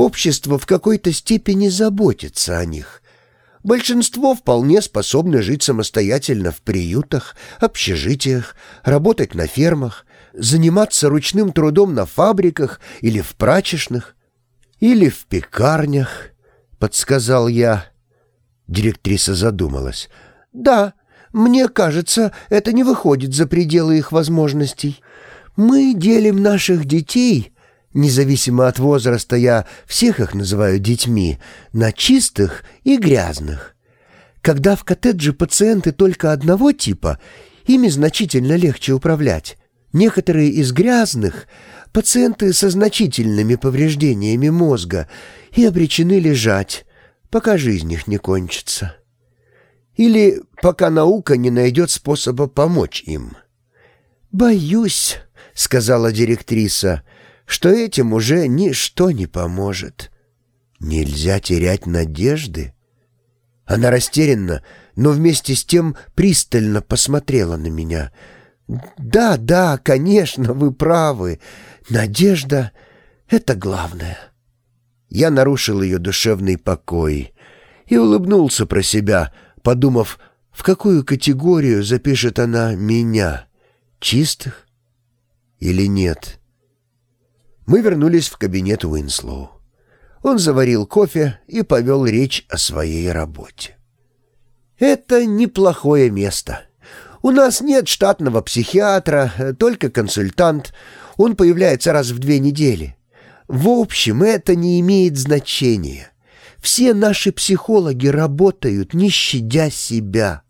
Общество в какой-то степени заботится о них. Большинство вполне способны жить самостоятельно в приютах, общежитиях, работать на фермах, заниматься ручным трудом на фабриках или в прачечных, или в пекарнях, — подсказал я. Директриса задумалась. «Да, мне кажется, это не выходит за пределы их возможностей. Мы делим наших детей, независимо от возраста я всех их называю детьми, на чистых и грязных. Когда в коттедже пациенты только одного типа, ими значительно легче управлять. Некоторые из грязных — пациенты со значительными повреждениями мозга и обречены лежать, пока жизнь их не кончится. Или пока наука не найдет способа помочь им. «Боюсь», — сказала директриса, — «что этим уже ничто не поможет. Нельзя терять надежды». Она растерянно, но вместе с тем пристально посмотрела на меня — «Да, да, конечно, вы правы. Надежда — это главное». Я нарушил ее душевный покой и улыбнулся про себя, подумав, в какую категорию запишет она меня, чистых или нет. Мы вернулись в кабинет Уинслоу. Он заварил кофе и повел речь о своей работе. «Это неплохое место». У нас нет штатного психиатра, только консультант. Он появляется раз в две недели. В общем, это не имеет значения. Все наши психологи работают, не щадя себя.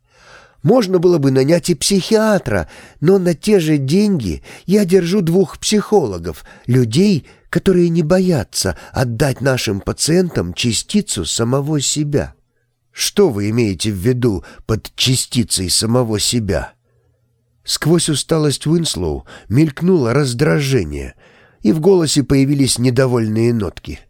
Можно было бы нанять и психиатра, но на те же деньги я держу двух психологов, людей, которые не боятся отдать нашим пациентам частицу самого себя». Что вы имеете в виду под частицей самого себя? Сквозь усталость Уинслоу мелькнуло раздражение, и в голосе появились недовольные нотки.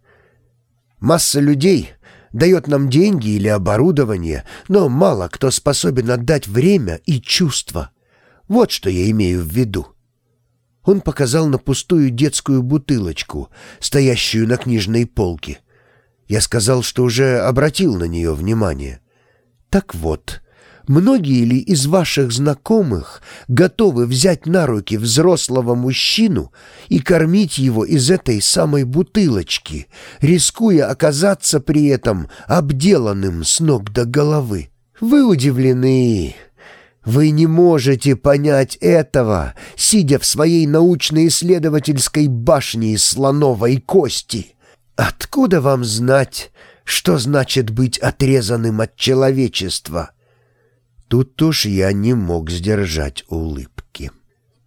Масса людей дает нам деньги или оборудование, но мало кто способен отдать время и чувства. Вот что я имею в виду. Он показал на пустую детскую бутылочку, стоящую на книжной полке — я сказал, что уже обратил на нее внимание. Так вот, многие ли из ваших знакомых готовы взять на руки взрослого мужчину и кормить его из этой самой бутылочки, рискуя оказаться при этом обделанным с ног до головы? Вы удивлены. Вы не можете понять этого, сидя в своей научно-исследовательской башне из слоновой кости. Откуда вам знать, что значит быть отрезанным от человечества?» Тут уж я не мог сдержать улыбки.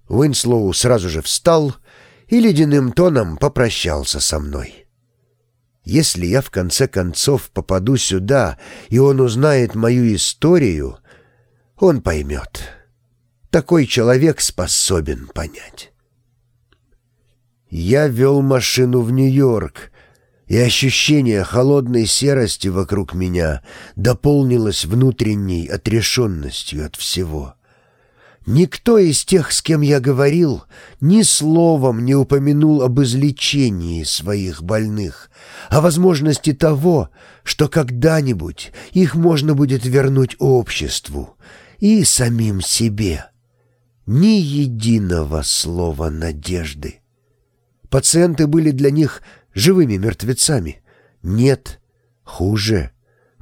Уинслоу сразу же встал и ледяным тоном попрощался со мной. Если я в конце концов попаду сюда, и он узнает мою историю, он поймет. Такой человек способен понять. Я вел машину в Нью-Йорк, и ощущение холодной серости вокруг меня дополнилось внутренней отрешенностью от всего. Никто из тех, с кем я говорил, ни словом не упомянул об излечении своих больных, о возможности того, что когда-нибудь их можно будет вернуть обществу и самим себе. Ни единого слова надежды. Пациенты были для них живыми мертвецами. Нет, хуже,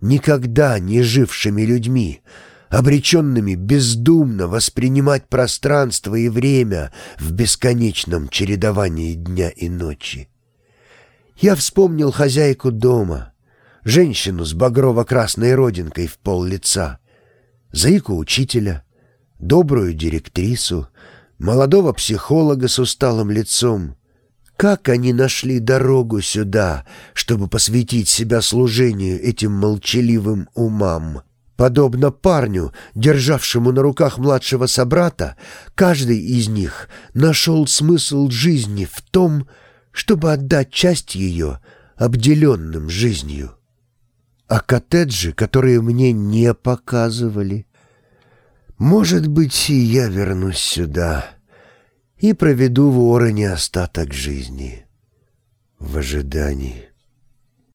никогда не жившими людьми, обреченными бездумно воспринимать пространство и время в бесконечном чередовании дня и ночи. Я вспомнил хозяйку дома, женщину с багрово-красной родинкой в пол лица, заику учителя, добрую директрису, молодого психолога с усталым лицом, как они нашли дорогу сюда, чтобы посвятить себя служению этим молчаливым умам? Подобно парню, державшему на руках младшего собрата, каждый из них нашел смысл жизни в том, чтобы отдать часть ее обделенным жизнью. А коттеджи, которые мне не показывали... Может быть, и я вернусь сюда и проведу в Ороне остаток жизни в ожидании.